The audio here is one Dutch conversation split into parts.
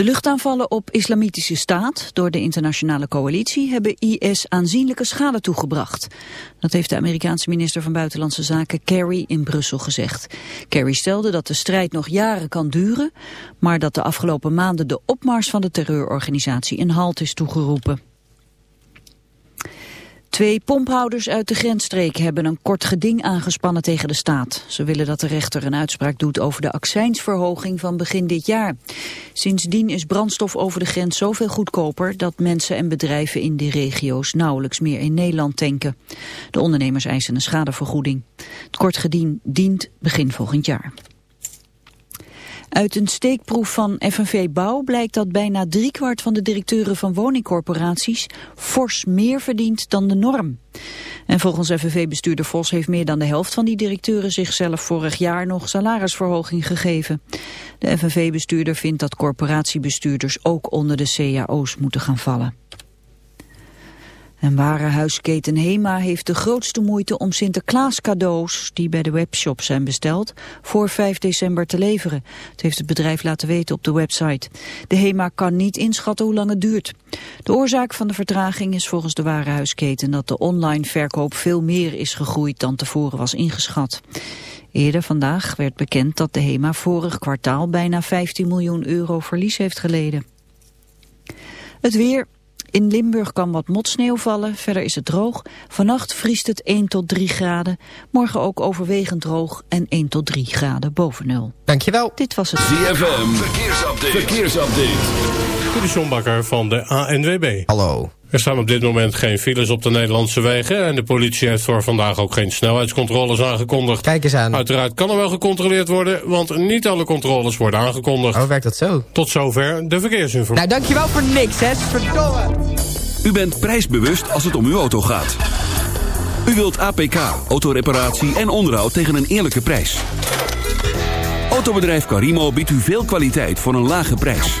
De luchtaanvallen op islamitische staat door de internationale coalitie hebben IS aanzienlijke schade toegebracht. Dat heeft de Amerikaanse minister van Buitenlandse Zaken Kerry in Brussel gezegd. Kerry stelde dat de strijd nog jaren kan duren, maar dat de afgelopen maanden de opmars van de terreurorganisatie een halt is toegeroepen. Twee pomphouders uit de grensstreek hebben een kort geding aangespannen tegen de staat. Ze willen dat de rechter een uitspraak doet over de accijnsverhoging van begin dit jaar. Sindsdien is brandstof over de grens zoveel goedkoper dat mensen en bedrijven in die regio's nauwelijks meer in Nederland tanken. De ondernemers eisen een schadevergoeding. Het kort geding dient begin volgend jaar. Uit een steekproef van FNV Bouw blijkt dat bijna driekwart van de directeuren van woningcorporaties fors meer verdient dan de norm. En volgens FNV-bestuurder Vos heeft meer dan de helft van die directeuren zichzelf vorig jaar nog salarisverhoging gegeven. De FNV-bestuurder vindt dat corporatiebestuurders ook onder de cao's moeten gaan vallen. En warenhuisketen Hema heeft de grootste moeite om Sinterklaas cadeaus die bij de webshop zijn besteld voor 5 december te leveren. Het heeft het bedrijf laten weten op de website. De Hema kan niet inschatten hoe lang het duurt. De oorzaak van de vertraging is volgens de warenhuisketen dat de online verkoop veel meer is gegroeid dan tevoren was ingeschat. Eerder vandaag werd bekend dat de HEMA vorig kwartaal bijna 15 miljoen euro verlies heeft geleden. Het weer, in Limburg kan wat motsneeuw vallen, verder is het droog. Vannacht vriest het 1 tot 3 graden. Morgen ook overwegend droog en 1 tot 3 graden boven nul. Dankjewel. Dit was het. ZFM, verkeersupdate. verkeersupdate. De van de ANWB. Hallo. Er staan op dit moment geen files op de Nederlandse wegen... en de politie heeft voor vandaag ook geen snelheidscontroles aangekondigd. Kijk eens aan. Uiteraard kan er wel gecontroleerd worden... want niet alle controles worden aangekondigd. Hoe werkt dat zo? Tot zover de verkeersinformatie. Nou, dankjewel voor niks, hè. Verdomme. U bent prijsbewust als het om uw auto gaat. U wilt APK, autoreparatie en onderhoud tegen een eerlijke prijs. Autobedrijf Carimo biedt u veel kwaliteit voor een lage prijs.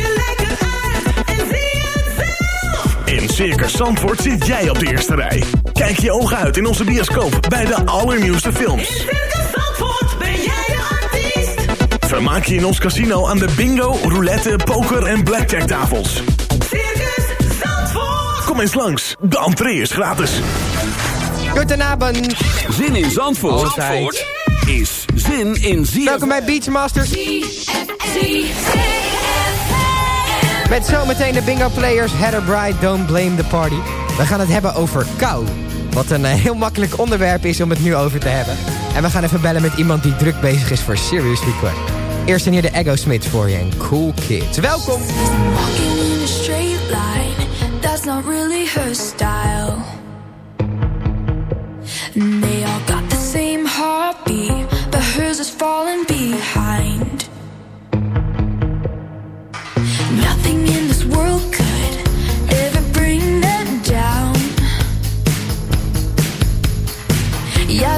In Circus Zandvoort zit jij op de eerste rij. Kijk je ogen uit in onze bioscoop bij de allernieuwste films. In Circus Zandvoort ben jij de artiest. Vermaak je in ons casino aan de bingo, roulette, poker en blackjack tafels. Circus Zandvoort. Kom eens langs, de entree is gratis. Goedenavond. Zin in Zandvoort. Zandvoort is zin in ZFM. Welkom bij Beachmasters. Met zometeen de bingo players Heather Bride, Don't Blame the Party. We gaan het hebben over kou. Wat een eh, heel makkelijk onderwerp is om het nu over te hebben. En we gaan even bellen met iemand die druk bezig is voor Serious Request. Eerst en hier de Ego Smith voor je en Cool Kids. Welkom! Walking in straight line, that's not really her style. They all got the same heartbeat, but hers is falling behind. Yeah,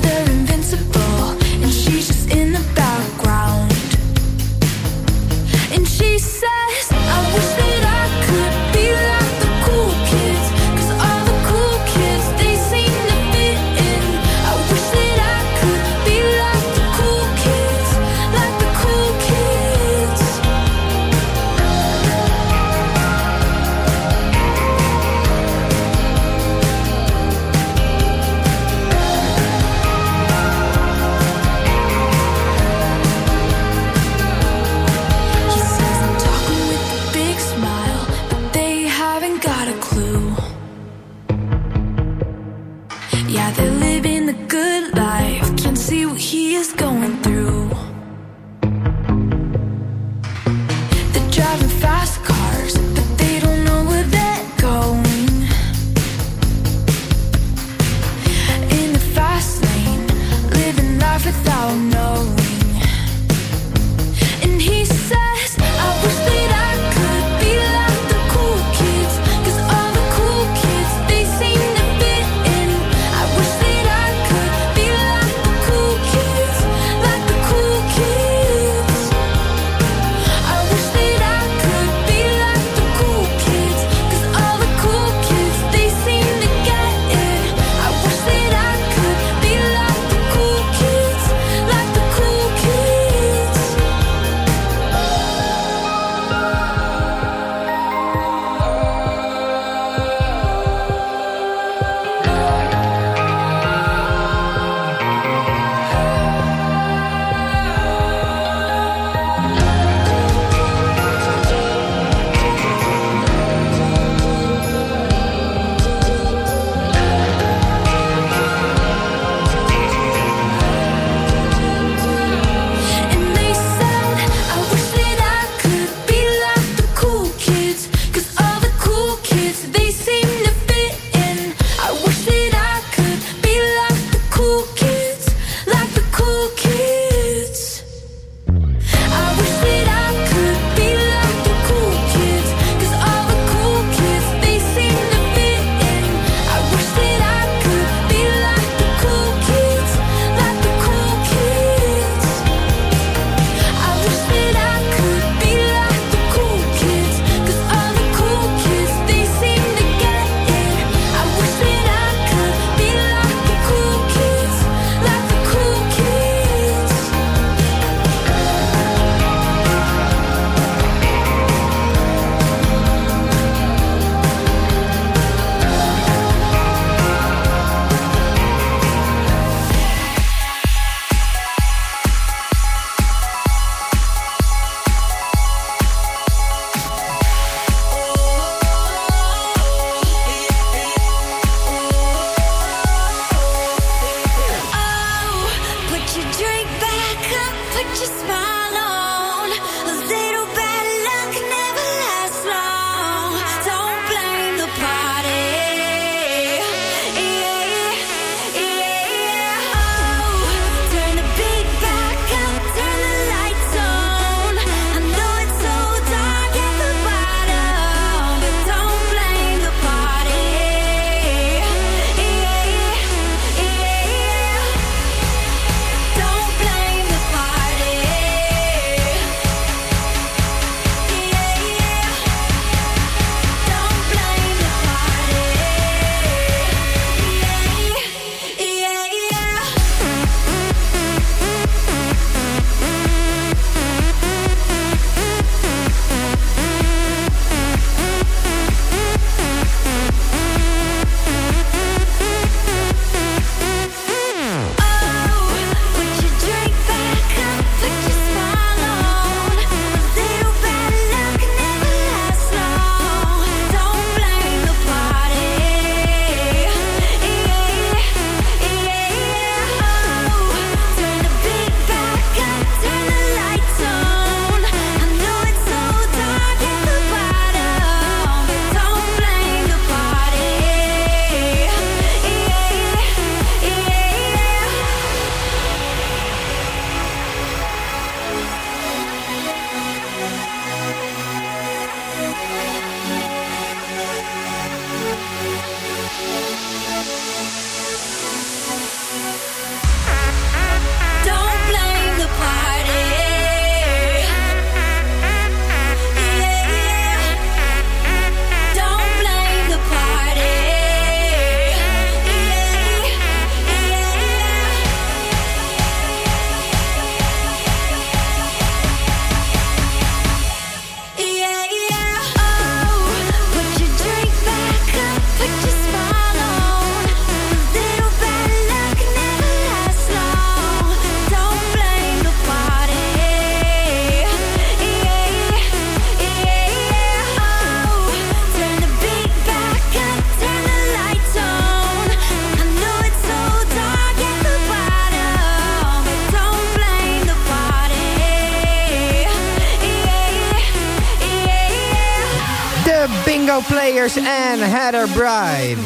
En Heather Bride.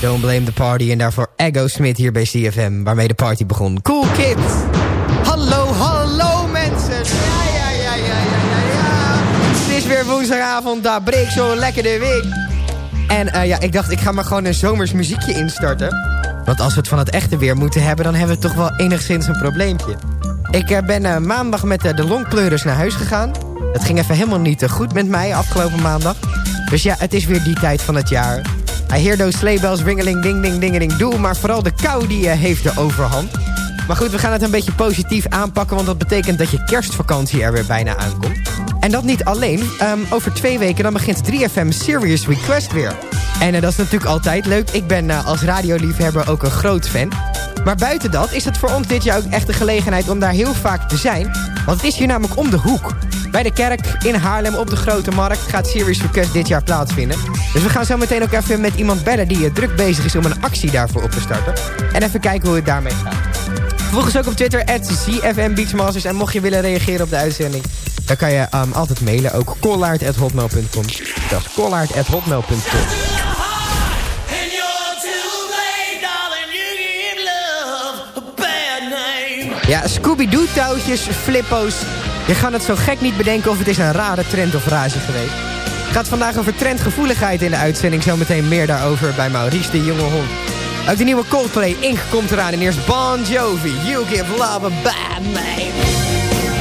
Don't blame the party. En daarvoor Ego Smith hier bij CFM, waarmee de party begon. Cool Kids. Hallo, hallo mensen. Ja, ja, ja, ja, ja, ja, ja. Het is weer woensdagavond, daar breekt zo lekker de week. En eh, ja, ik dacht, ik ga maar gewoon een zomers muziekje instarten. Want als we het van het echte weer moeten hebben... dan hebben we toch wel enigszins een probleempje. Ik eh, ben eh, maandag met de longpleurers naar huis gegaan. Het ging even helemaal niet goed met mij afgelopen maandag. Dus ja, het is weer die tijd van het jaar. I hear those sleigh bells ringeling ding ding dingeling doe. Maar vooral de kou die heeft de overhand. Maar goed, we gaan het een beetje positief aanpakken... want dat betekent dat je kerstvakantie er weer bijna aankomt. En dat niet alleen. Ehm, over twee weken dan begint 3FM Serious Request weer. En dat is natuurlijk altijd leuk. Ik ben uh, als radioliefhebber ook een groot fan. Maar buiten dat is het voor ons dit jaar ook echt de gelegenheid om daar heel vaak te zijn. Want het is hier namelijk om de hoek. Bij de kerk in Haarlem op de Grote Markt gaat Serious Request dit jaar plaatsvinden. Dus we gaan zo meteen ook even met iemand bellen die uh, druk bezig is om een actie daarvoor op te starten. En even kijken hoe het daarmee gaat. Volg ons ook op Twitter, at ZFM Beachmasters. En mocht je willen reageren op de uitzending... dan kan je um, altijd mailen, ook kollaard.hotmail.com. Dat is kollaard.hotmail.com. Ja, Scooby-Doo-touwtjes, flippo's. Je gaat het zo gek niet bedenken of het is een rare trend of rage geweest. Het gaat vandaag over trendgevoeligheid in de uitzending. Zometeen meer daarover bij Maurice de Jonge Hond. Uit de nieuwe Coldplay, Ink komt eraan. En eerst Bon Jovi, You Give Love a Bad Name.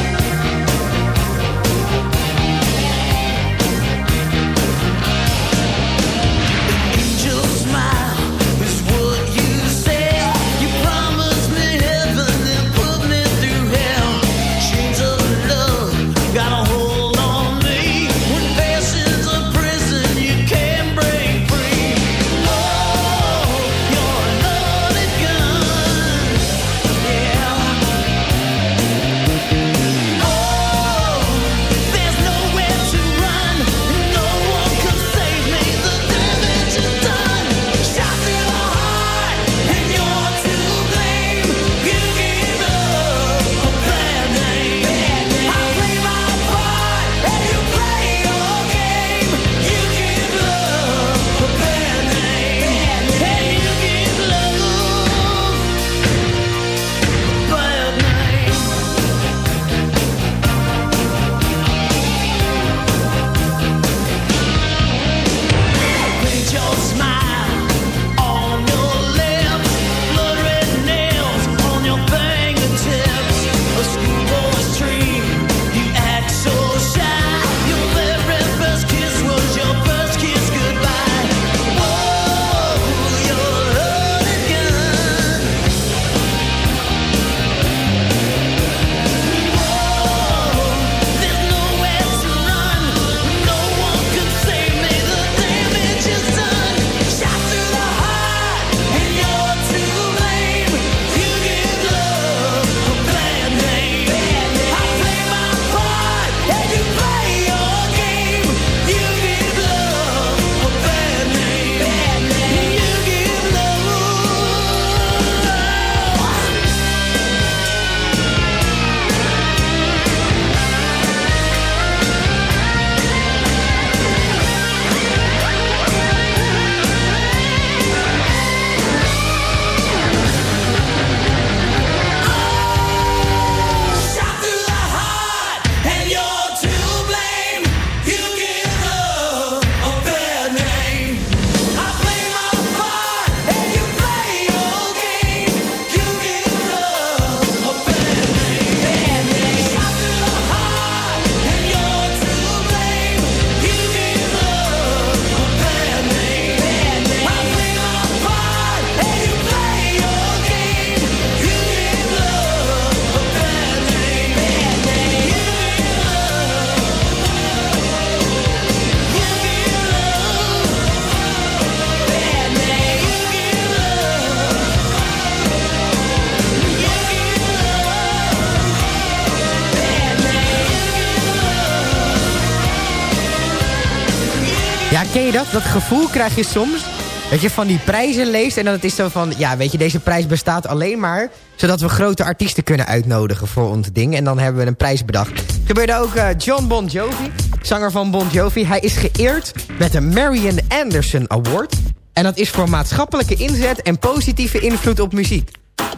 Dat? Dat gevoel krijg je soms. Dat je van die prijzen leest en dan het is zo van... Ja, weet je, deze prijs bestaat alleen maar... zodat we grote artiesten kunnen uitnodigen voor ons ding. En dan hebben we een prijs bedacht. Gebeurde ook uh, John Bon Jovi. zanger van Bon Jovi. Hij is geëerd met de Marian Anderson Award. En dat is voor maatschappelijke inzet en positieve invloed op muziek.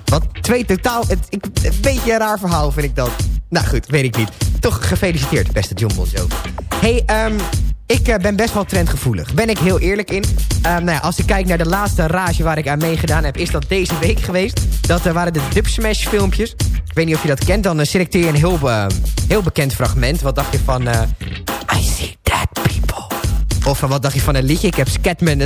Wat twee totaal... Het, ik, een beetje een raar verhaal vind ik dat. Nou goed, weet ik niet. Toch gefeliciteerd, beste John Bon Jovi. Hey, ehm, ik eh, ben best wel trendgevoelig. Ben ik heel eerlijk in. Ehm, nou ja, als ik kijk naar de laatste rage waar ik aan meegedaan heb... is dat deze week geweest. Dat eh, waren de Dub Smash filmpjes. Ik weet niet of je dat kent. Dan eh, selecteer je een heel, heel bekend fragment. Wat dacht je van... I see dead people. Of wat dacht je van een liedje? Ik heb Scatman.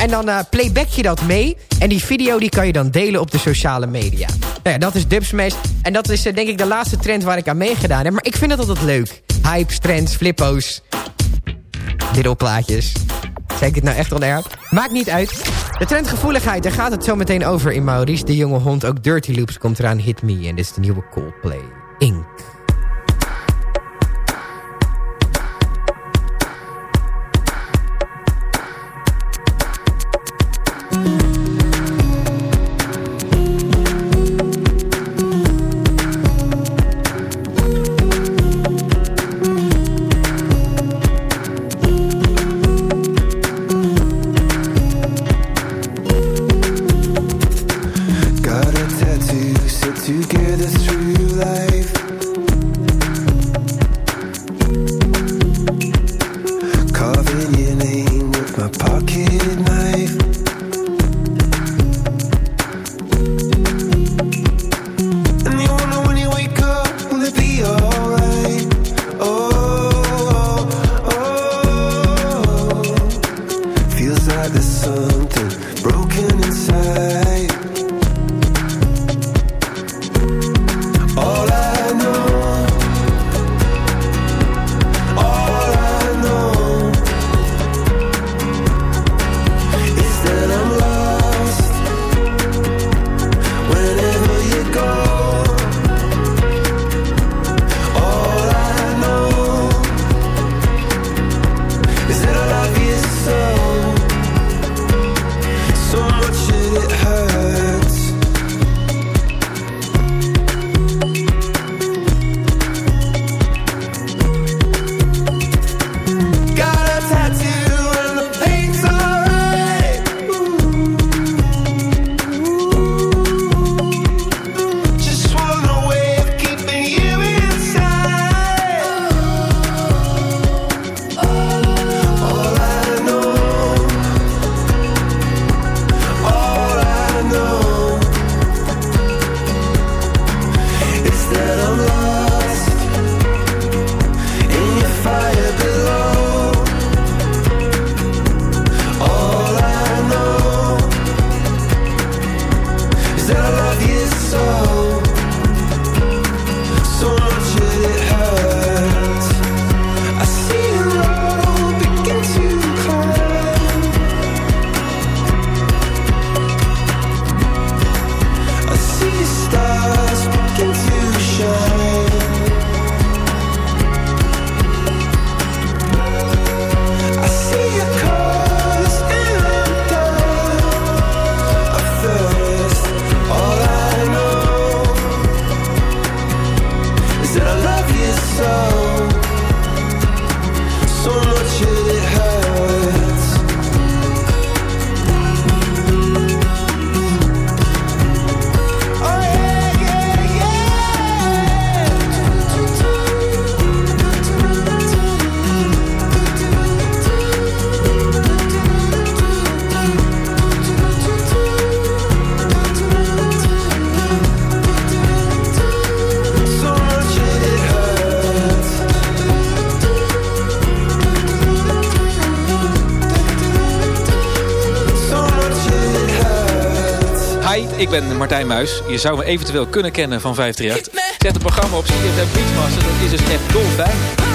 En dan playback je dat mee. En die video die kan je dan delen op de sociale media. Nou ja, dat is Dubsmash. En dat is denk ik de laatste trend waar ik aan meegedaan heb. Maar ik vind dat altijd leuk. Hypes, trends, flippo's. Middelplaatjes. Zeg ik het nou echt onerg? Maakt niet uit. De trendgevoeligheid, daar gaat het zo meteen over in Maurice. De jonge hond, ook Dirty Loops komt eraan. Hit Me. En dit is de nieuwe Coldplay. Ink. Ik ben Martijn Muis. Je zou me eventueel kunnen kennen van 538. Zet het programma op CFM Beachmaster. Dat is dus echt dolfijn.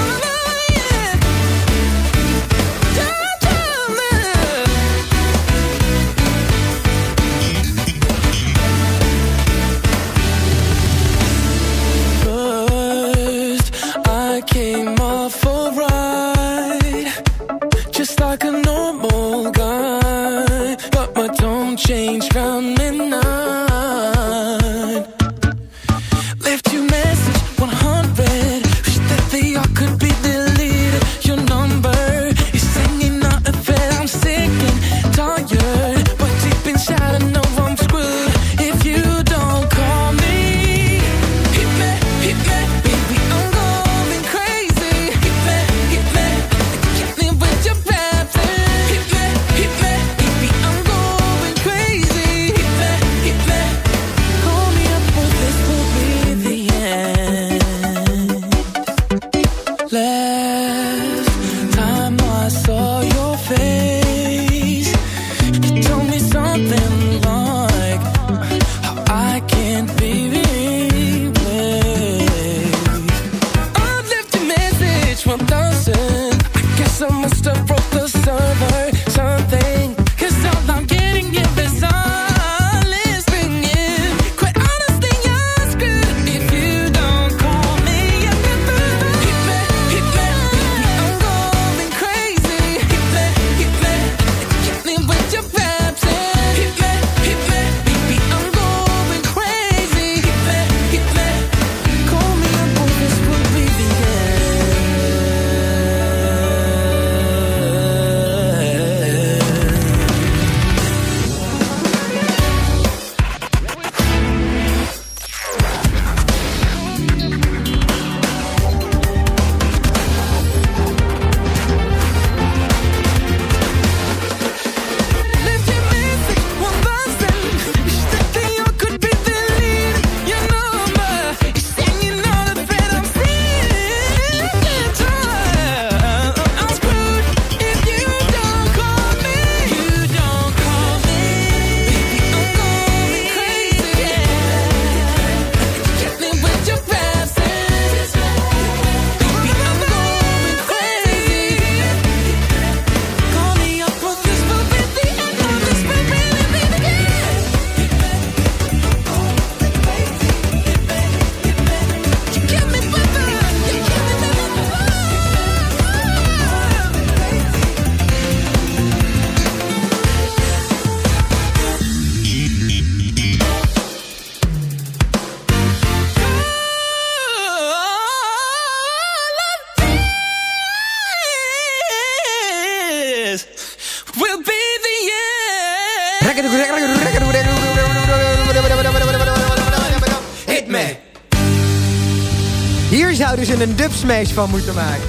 Een dubsmash van moeten maken.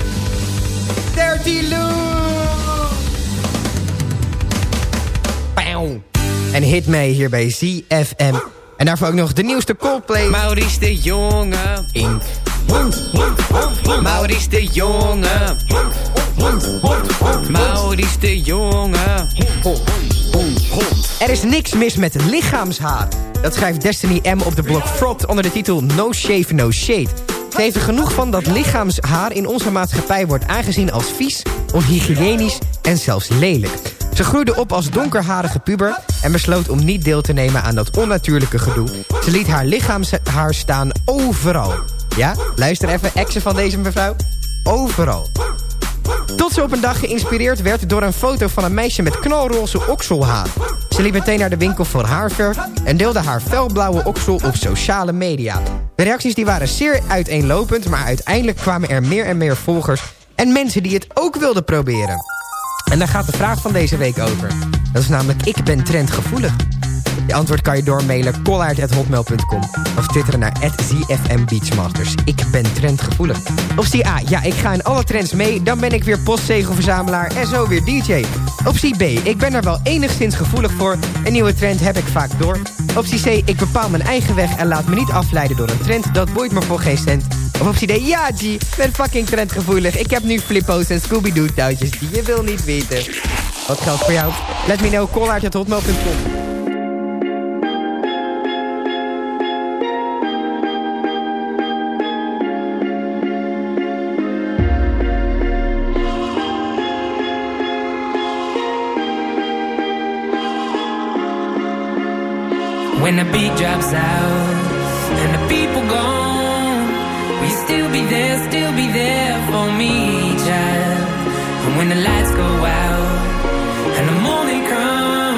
Dirty Lou. En hit me hier bij ZFM. En daarvoor ook nog de nieuwste Coldplay. Maurice de Jonge. Ink. Maurice de Jonge. Maurice de Jonge. Er is niks mis met lichaamshaar. Dat schrijft Destiny M op de blog Fraud onder de titel No Shave No Shade. Ze heeft er genoeg van dat lichaamshaar in onze maatschappij wordt aangezien als vies, onhygiënisch en zelfs lelijk. Ze groeide op als donkerharige puber en besloot om niet deel te nemen aan dat onnatuurlijke gedoe. Ze liet haar lichaamshaar staan overal. Ja, luister even, exen van deze mevrouw. Overal. Tot ze op een dag geïnspireerd werd door een foto van een meisje met knalroze okselhaar. Ze liep meteen naar de winkel voor haarverf en deelde haar felblauwe oksel op sociale media. De reacties die waren zeer uiteenlopend, maar uiteindelijk kwamen er meer en meer volgers en mensen die het ook wilden proberen. En daar gaat de vraag van deze week over. Dat is namelijk, ik ben trendgevoelig. Je antwoord kan je doormailen kollaert.hotmail.com of twitteren naar ZFM Beachmasters. Ik ben trendgevoelig. Optie A, ja, ik ga in alle trends mee. Dan ben ik weer postzegelverzamelaar en zo weer DJ. Optie B, ik ben er wel enigszins gevoelig voor. Een nieuwe trend heb ik vaak door. Optie C, ik bepaal mijn eigen weg en laat me niet afleiden door een trend. Dat boeit me voor geen cent. Of optie D, ja G, ben fucking trendgevoelig. Ik heb nu flippo's en Scooby-Doo touwtjes die je wil niet weten. Wat geldt voor jou? Let me know, kollaert.hotmail.com. When the beat drops out and the people gone, will you still be there, still be there for me, child? And when the lights go out and the morning come,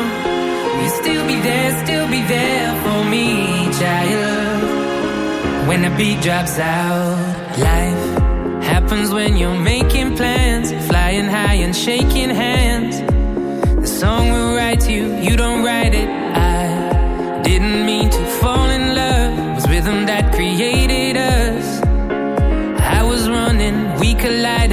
will you still be there, still be there for me, child? When the beat drops out, life happens when you're making plans, flying high and shaking hands. The song will write you, you don't write it. Rhythm that created us. I was running, we collided.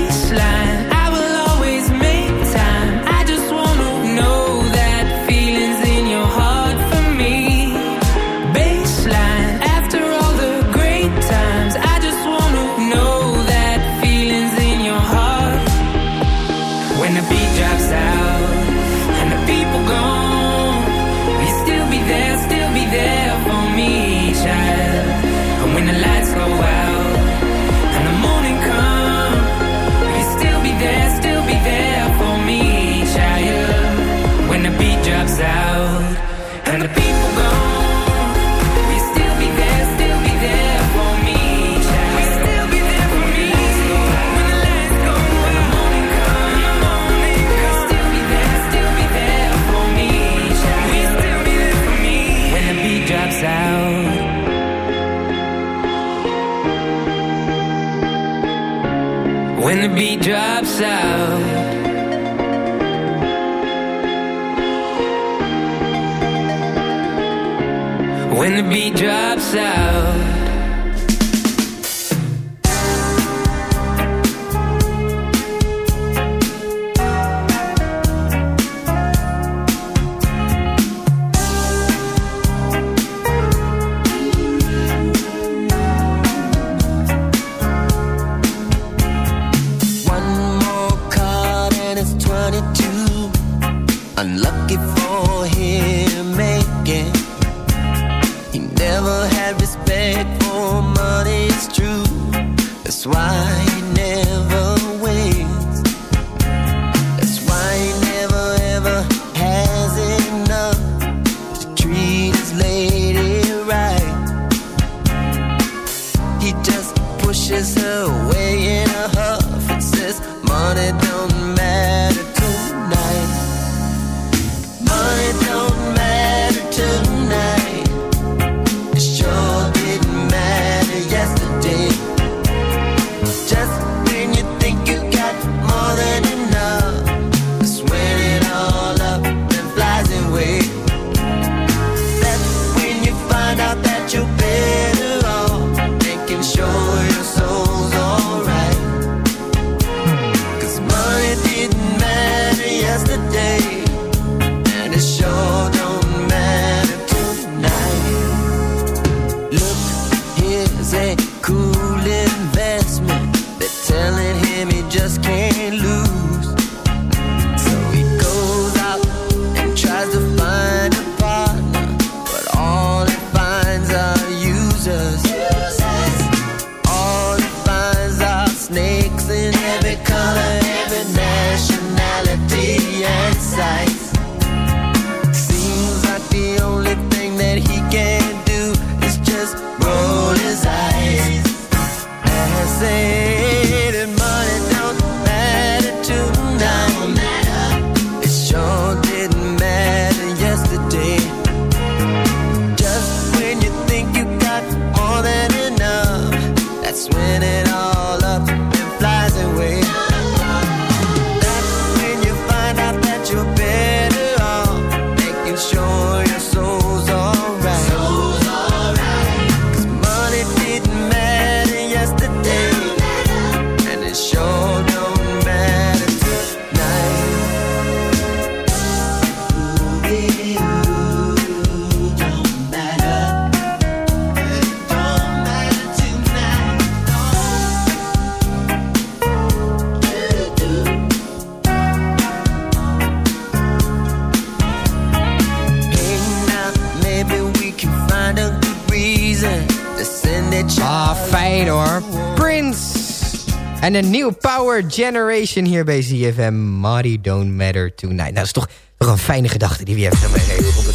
En een nieuw Power Generation hier bij ZFM. Money don't matter tonight. Nou, dat is toch, toch een fijne gedachte die we meegeven.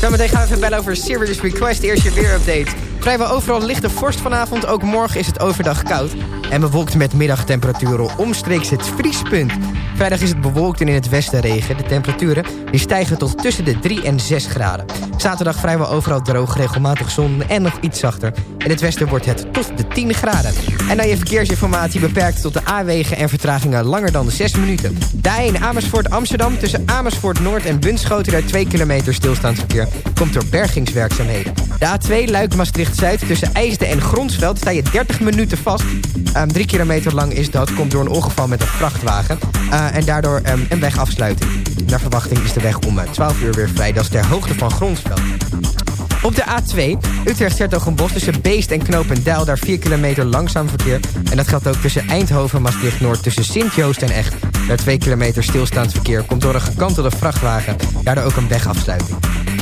Zometeen gaan we even bellen over Serious Request. Eerst je weerupdate. Vrijwel overal lichte vorst vanavond. Ook morgen is het overdag koud. En bewolkt met middagtemperaturen omstreeks het vriespunt. Vrijdag is het bewolkt en in het westen regen. De temperaturen die stijgen tot tussen de 3 en 6 graden. Zaterdag vrijwel overal droog, regelmatig zon en nog iets zachter. In het westen wordt het tot de 10 graden. En dan je verkeersinformatie beperkt tot de A-wegen en vertragingen langer dan 6 minuten. De A1 Amersfoort Amsterdam tussen Amersfoort Noord en Bunschoten... daar 2 kilometer stilstandsverkeer komt door bergingswerkzaamheden. De A2 Luik Maastricht Zuid tussen IJsden en Gronsveld sta je 30 minuten vast. Um, drie kilometer lang is dat, komt door een ongeval met een vrachtwagen. Uh, en daardoor um, een wegafsluiting. Naar verwachting is de weg om uh, 12 uur weer vrij. Dat is ter hoogte van Gronsveld. Op de A2, Utrecht Sertogenbos tussen Beest en Knopendijl... daar 4 kilometer langzaam verkeer. En dat geldt ook tussen Eindhoven en Maastricht-Noord... tussen Sint-Joost en Echt. Daar 2 kilometer stilstaand verkeer komt door een gekantelde vrachtwagen. Daardoor ook een wegafsluiting.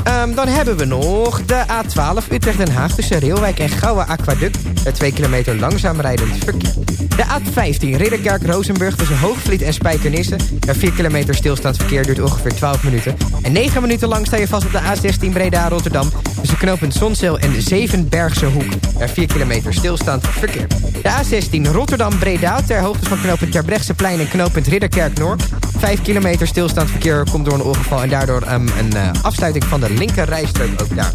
Um, dan hebben we nog de A12 Utrecht-Den Haag tussen Reelwijk en Gouwe Aquaduct. Daar 2 kilometer langzaam rijdend verkeer. De A15 Ridderkerk-Rozenburg tussen Hoogvliet en Spijkenisse. Daar 4 kilometer stilstaand verkeer duurt ongeveer 12 minuten. En 9 minuten lang sta je vast op de A16 Breda-Rotterdam. Tussen knooppunt Zonzeel en Zevenbergse Hoek. Daar 4 kilometer stilstaand verkeer. De A16 Rotterdam-Breda ter hoogte van knooppunt Terbrechtseplein en knooppunt Ridderkerk-Noord. 5 kilometer stilstaand verkeer komt door een ongeval... en daardoor um, een uh, afsluiting van de linker rijstrook ook daar.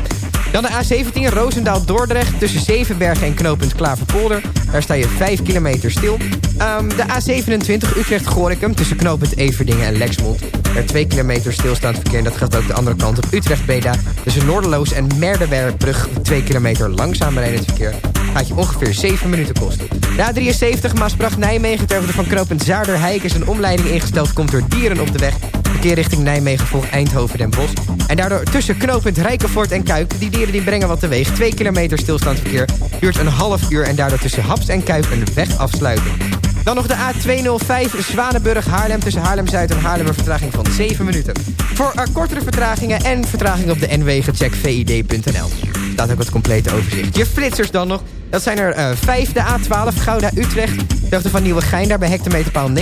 Dan de A17 Roosendaal-Dordrecht tussen Zevenbergen en knooppunt Klaverpolder. Daar sta je 5 kilometer stil. Ehm, de A27 Utrecht-Gorikum tussen knooppunt Everdingen en Lexmond. Er 2 kilometer stilstaand verkeer en dat gaat ook de andere kant op Utrecht-Beda. Tussen Noorderloos en Merdenbergbrug 2 kilometer langzaam rijdend verkeer. Gaat je ongeveer 7 minuten kosten. De A73 Maasbracht-Nijmegen ter hoogte van knooppunt Zaarderhijk is een omleiding ingesteld. Komt door dieren op de weg. Verkeer richting Nijmegen volgt Eindhoven den Bosch. En daardoor tussen knooppunt Rijkenvoort en Kuik. Die dieren die brengen wat teweeg. 2 kilometer stilstaand verkeer duurt een half uur. En daardoor tussen Haps en Kuik een wegafsluiting. Dan nog de A205 Zwanenburg-Haarlem tussen Haarlem-Zuid en Haarlem een vertraging van 7 minuten. Voor kortere vertragingen en vertraging op de N-wegen check vid.nl. Staat ook het complete overzicht. Je flitsers dan nog. Dat zijn er uh, 5. De A12 Gouda-Utrecht. Hoogte van Nieuwegein daar bij hectometerpaal 59.7.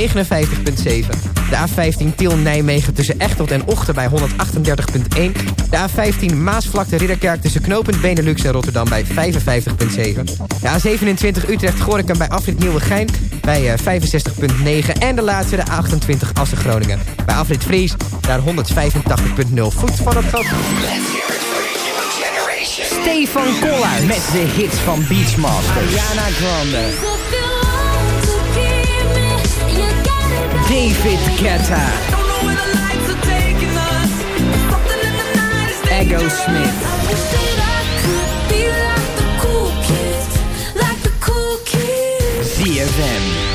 De A15 Tiel-Nijmegen tussen Echteld en Ochten bij 138.1. De A15 Maasvlakte-Ridderkerk tussen Knopend Benelux en Rotterdam bij 55.7. De A27 Utrecht-Gorinchem bij afrit Nieuwegein bij uh, 65.9. En de laatste de A28 Assen-Groningen bij afrit Fries daar 185.0 voet van het gat. Stefan Koller met de hits van Beachmaster. Ariana Grande. David Guetta. Ego Smith. ZFM.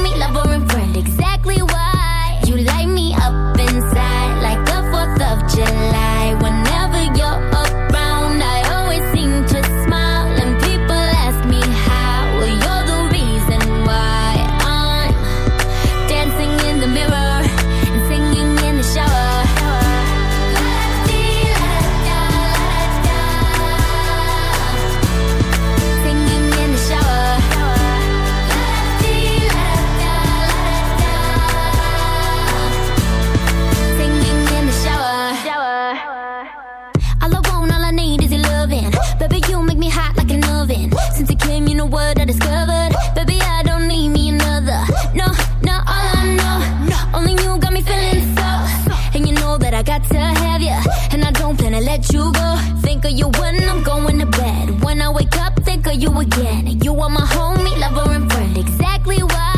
go. Think of you when I'm going to bed. When I wake up, think of you again. You are my homie, lover, and friend. Exactly why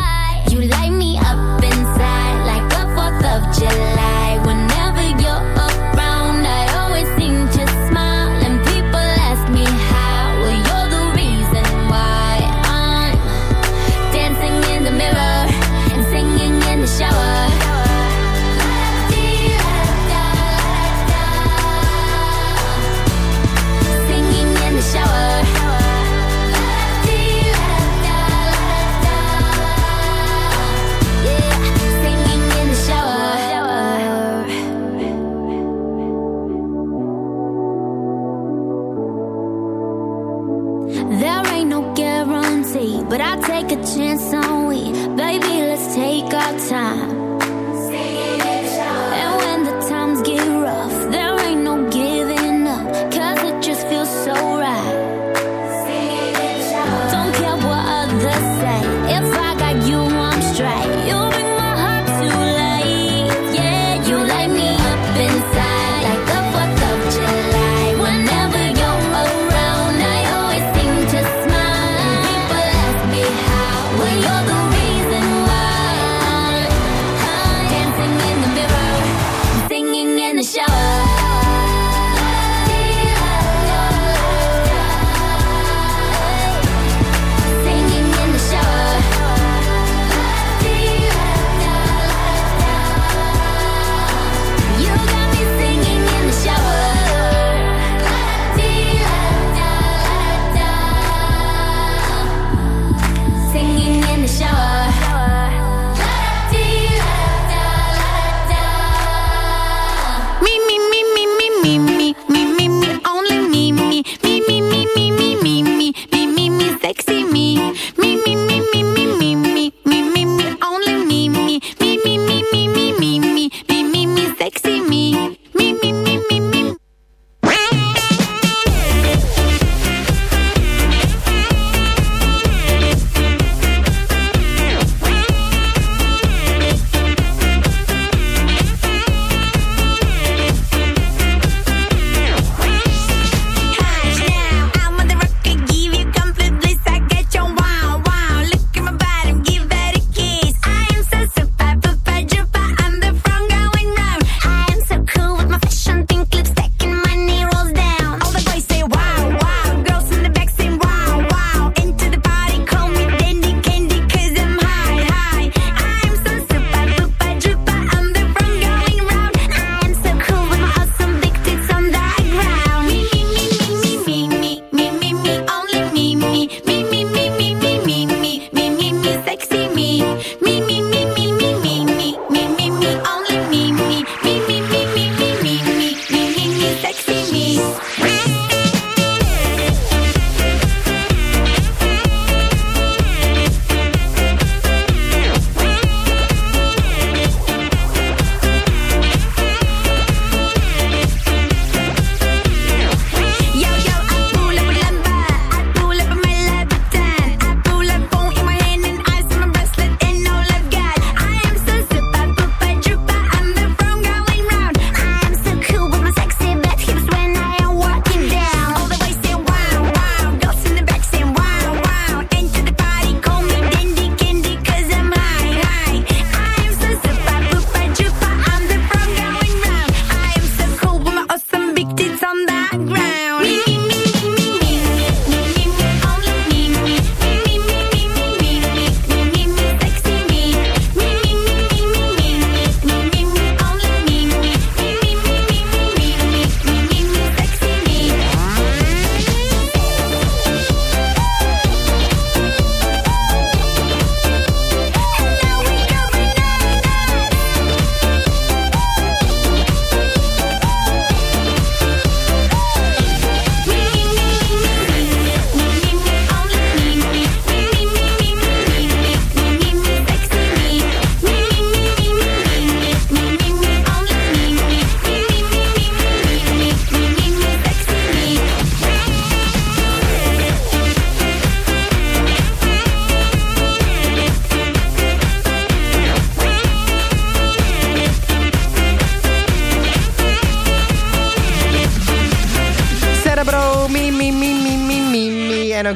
take a chance on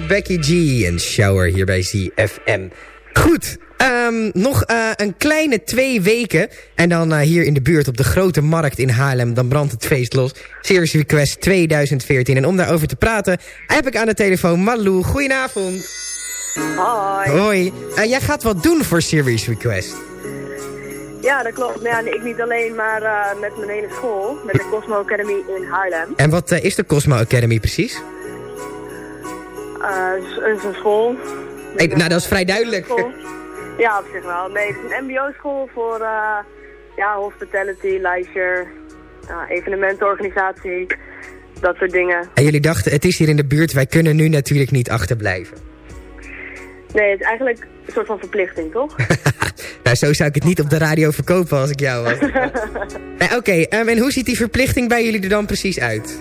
Becky G en Shower hier bij ZFM. Goed, ehm, nog eh, een kleine twee weken. En dan eh, hier in de buurt op de Grote Markt in Haarlem. Dan brandt het feest los. Series Request 2014. En om daarover te praten heb ik aan de telefoon Malou. Goedenavond. Hoi. Hoi. Eh, jij gaat wat doen voor Series Request. Ja, dat klopt. Nou ja, ik niet alleen, maar met mijn hele school. Met de Cosmo Academy in Haarlem. En wat is de Cosmo Academy precies? Eh, Het is een school. Nou, dat is vrij duidelijk. School. Ja, op zich wel. Nee, het is een mbo-school voor eh, ja, hospitality, leisure, evenementenorganisatie, dat soort dingen. En jullie dachten, het is hier in de buurt, wij kunnen nu natuurlijk niet achterblijven. Nee, het is eigenlijk een soort van verplichting, toch? Nou, zo zou ik het niet op de radio verkopen als ik jou was. Nee, Oké, ehm, en hoe ziet die verplichting bij jullie er dan precies uit?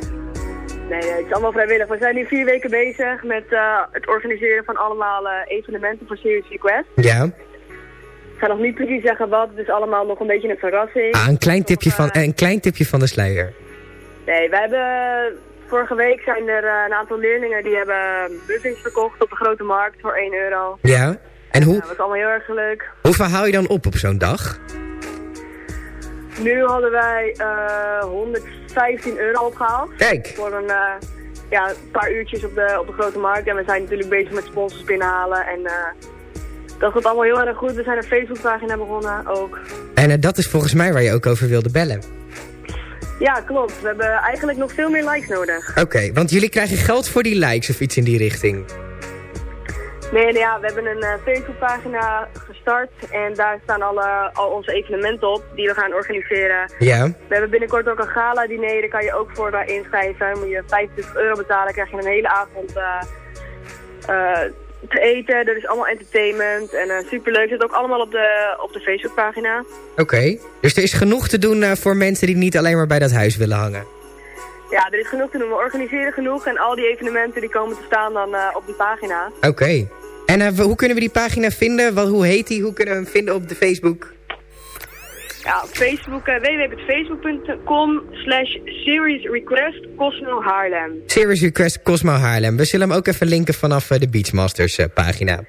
Nee, het is allemaal vrijwillig. We zijn nu vier weken bezig met eh, het organiseren van allemaal eh, evenementen voor Serious Request. Ja. Ik ga nog niet precies zeggen wat, dus allemaal nog een beetje een verrassing. Ah, een klein tipje, van, een klein tipje van de sluier. Nee, we hebben... Vorige week zijn er eh, een aantal leerlingen die hebben buzzings verkocht op de grote markt voor 1 euro. Ja, en hoe... dat was allemaal heel erg leuk. Hoeveel hou je dan op op zo'n dag? Nu hadden wij 100 15 euro opgehaald. Voor een eh, ja, paar uurtjes op de, op de grote markt. En we zijn natuurlijk bezig met sponsors binnenhalen. En eh, dat gaat allemaal heel erg goed. We zijn een Facebookpagina begonnen ook. En eh, dat is volgens mij waar je ook over wilde bellen. Ja, klopt. We hebben eigenlijk nog veel meer likes nodig. Oké, want jullie krijgen geld voor die likes of iets in die richting. Nee, ja, we hebben een eh, Facebookpagina gestart en daar staan alle, al onze evenementen op die we gaan organiseren. Ja. We hebben binnenkort ook een gala-diner, daar kan je ook voor uh, inschrijven. Dan moet je 25 euro betalen, krijg je een hele avond eh, eh, te eten. Er is allemaal entertainment en uh, superleuk. Het zit ook allemaal op de, op de Facebookpagina. Oké, dus er is genoeg te doen voor mensen die niet alleen maar bij dat huis willen hangen. Ja, er is genoeg te doen. We organiseren genoeg en al die evenementen die komen te staan dan op die pagina. Oké. En eh, hoe kunnen we die pagina vinden? Wat, hoe heet die? Hoe kunnen we hem vinden op de Facebook? Ja, op Facebook, uh, www.facebook.com slash series request Cosmo Haarlem. Series Request Cosmo Haarlem. We zullen hem ook even linken vanaf eh, de Beachmasters pagina.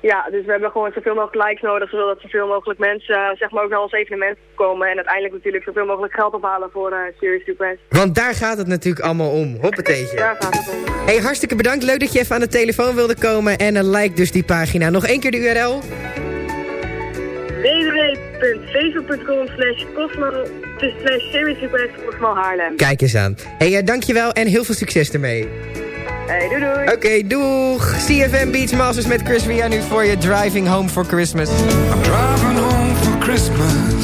Ja, dus we hebben gewoon zoveel mogelijk likes nodig, zodat zoveel mogelijk mensen eh, zeg maar ook naar ons evenement komen. En uiteindelijk natuurlijk zoveel mogelijk geld ophalen voor eh Series Request. Want daar gaat het natuurlijk allemaal om. Hoppateetje. Daar gaat het om. Hey, hartstikke bedankt. Leuk dat je even aan de telefoon wilde komen. En uh, like dus die pagina. Nog één keer de URL. www.facebook.com slash Cosmo slash Series Request Cosmo Haarlem. Kijk eens aan. Hey, uh, dankjewel en heel veel succes ermee. Hey, doei doei. Oké, okay, doeg. CFM Beachmasters met Chris Ria nu voor je Driving Home for Christmas. I'm driving home for Christmas.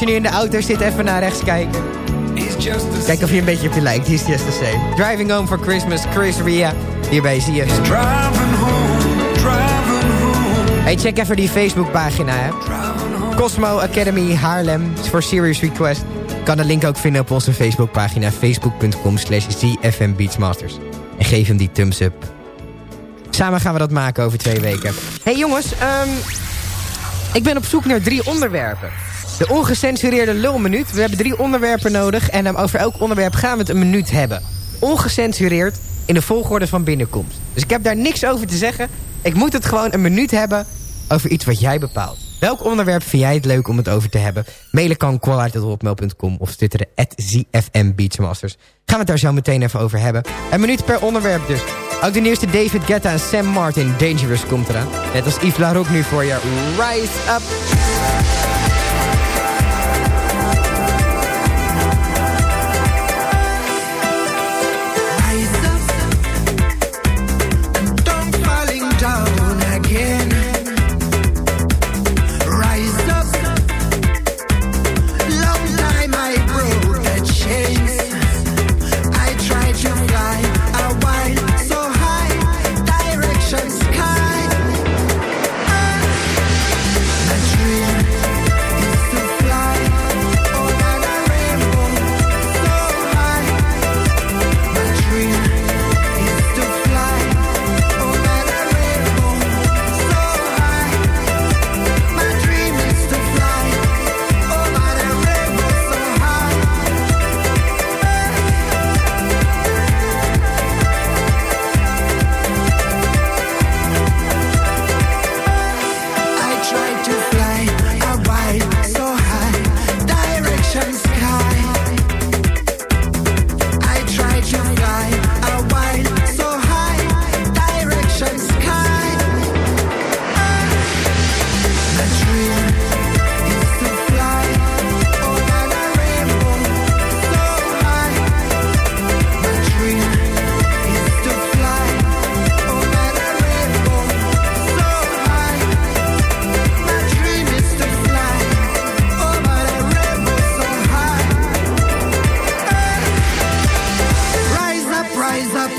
Als je nu in de auto zit even naar rechts kijken. Kijk of je een beetje op je lijkt. He's just the same. Driving Home for Christmas, Chris Ria. Hierbij zie je. Hey, check even die Facebookpagina, hè. Cosmo Academy Haarlem is voor Serious Request. Kan de link ook vinden op onze Facebookpagina. Facebook.com slash ZFM Beachmasters. En geef hem die thumbs up. Samen gaan we dat maken over twee weken. Hey jongens, ehm, ik ben op zoek naar drie onderwerpen. De ongecensureerde lulminuut. We hebben drie onderwerpen nodig. En ehm, over elk onderwerp gaan we het een minuut hebben. Ongecensureerd in de volgorde van binnenkomst. Dus ik heb daar niks over te zeggen. Ik moet het gewoon een minuut hebben over iets wat jij bepaalt. Welk onderwerp vind jij het leuk om het over te hebben? Mailen kan call.hotmail.com of twitteren at ZFM Beachmasters. Gaan we het daar zo meteen even over hebben. Een minuut per onderwerp dus. Ook de nieuwste David Guetta en Sam Martin, Dangerous, komt eraan. Net als Yves Laroque nu voor je. Rise Up.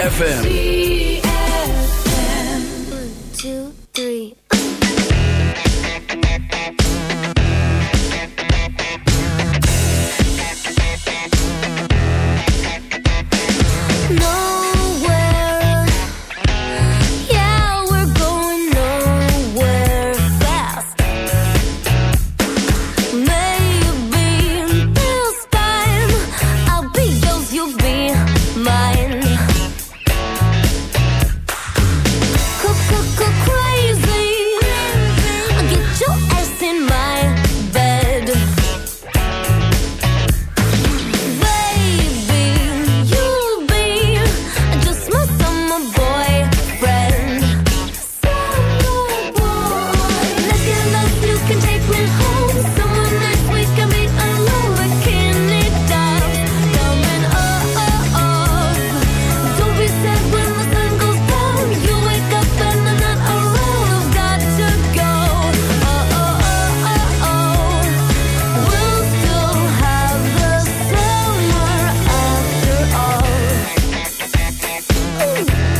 ZFM. Ooh.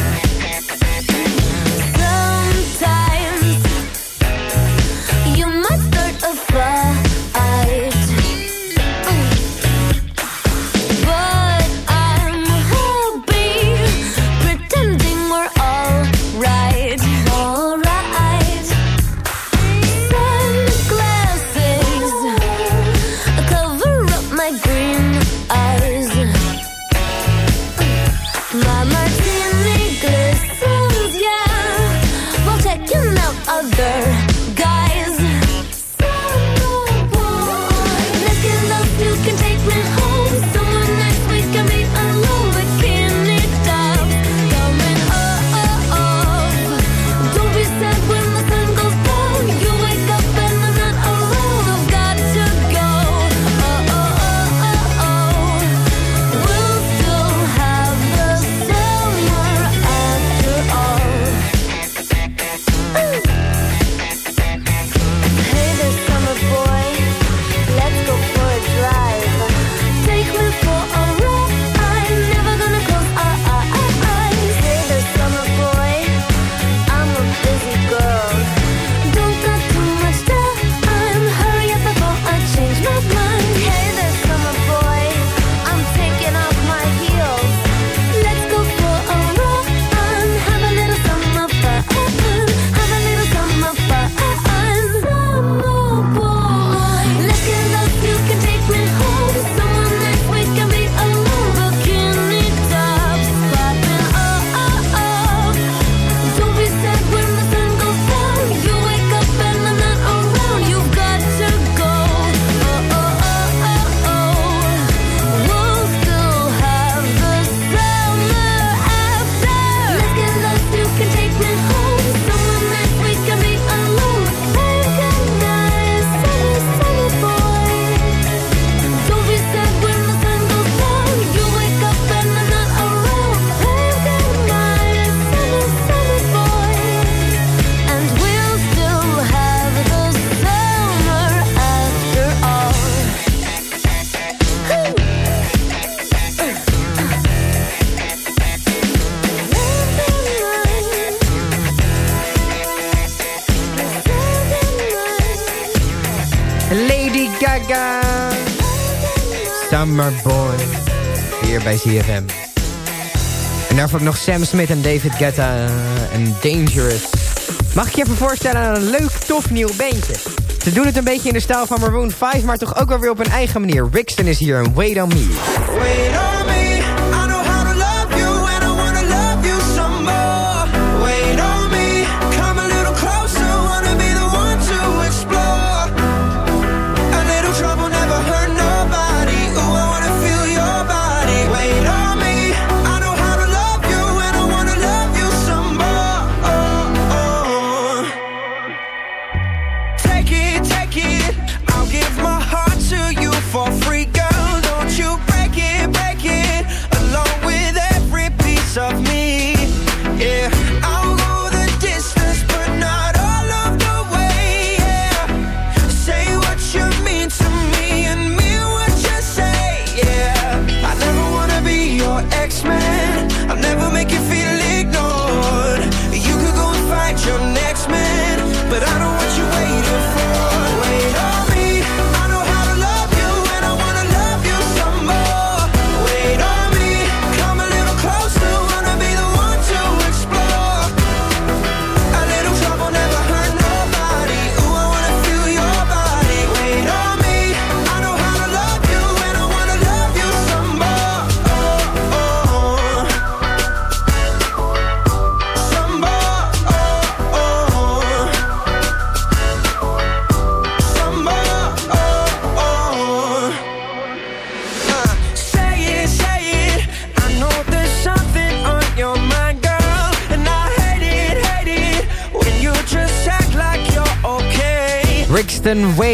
Boy. Hier bij ZFM. En daarvoor nog Sam Smith en David Guetta eh, en Dangerous. Mag ik je even voorstellen aan een leuk, tof nieuw beentje? Ze doen het een beetje in de stijl van Maroon 5, maar toch ook wel weer op hun eigen manier. Rickston is hier en Wait On Me. On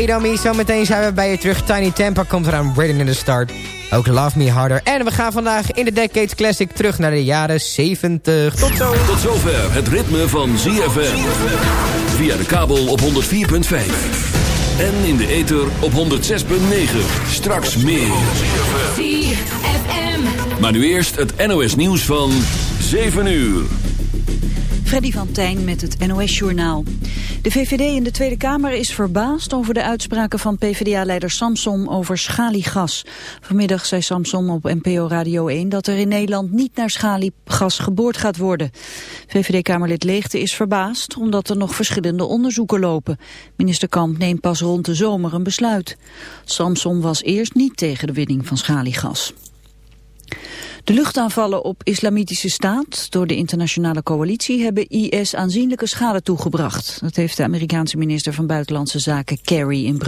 Me. Zometeen zijn we bij je terug. Tiny Tampa komt eraan, Waiting in the Start. Ook Love Me Harder. En we gaan vandaag in de Decades Classic terug naar de jaren 70. Tot zo. Tot zover het ritme van ZFM. Via de kabel op 104.5. En in de ether op 106.9. Straks meer. ZFM. Maar nu eerst het NOS nieuws van 7 uur. Freddy van Tijn met het NOS-journaal. De VVD in de Tweede Kamer is verbaasd over de uitspraken van PvdA-leider Samsom over schaliegas. Vanmiddag zei Samsom op NPO Radio 1 dat er in Nederland niet naar schaliegas geboord gaat worden. VVD-Kamerlid Leegte is verbaasd omdat er nog verschillende onderzoeken lopen. Minister Kamp neemt pas rond de zomer een besluit. Samsom was eerst niet tegen de winning van schaliegas. De luchtaanvallen op islamitische staat door de internationale coalitie hebben IS aanzienlijke schade toegebracht. Dat heeft de Amerikaanse minister van Buitenlandse Zaken Kerry in Brussel.